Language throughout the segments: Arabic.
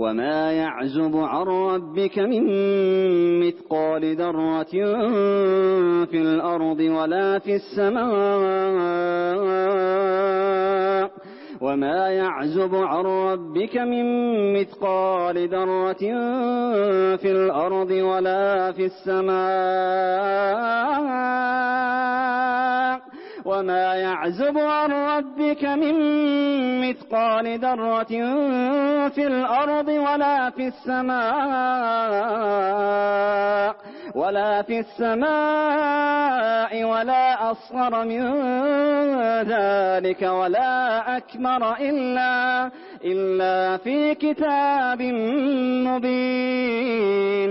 وما يعزب عن ربك من مثقال ذرة في الأرض ولا في السماء وما يعزب عن ربك من مثقال ذرة في الأرض ولا في السماء وما يعزب عن ربك من مثقال ذرة في الأرض ولا في السماء ولا في السماء ولا أصغر من ذلك ولا أكبر إلا إلا في كتاب مبين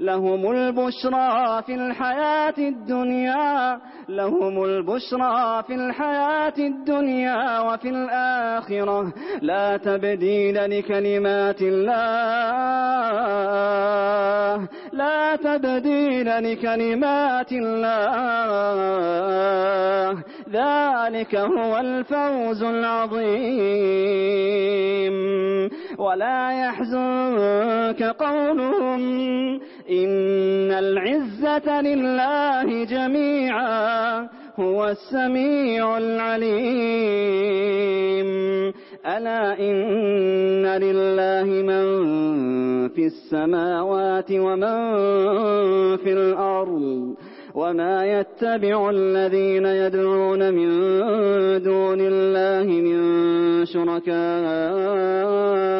لهم البشرى في الحياة الدنيا لهم البشرى في الحياة الدنيا وفي الآخرة. لا تبديل لكلمات الله لا تبديل لكلمات الله. ذلك هو الفوز العظيم. ولا يحزنك قولهم العزة لله جميعا هو السميع العليم. ألا إن لله من في السماوات ومن في الأرض وما يتبع الذين يدعون من دون الله من شركاء.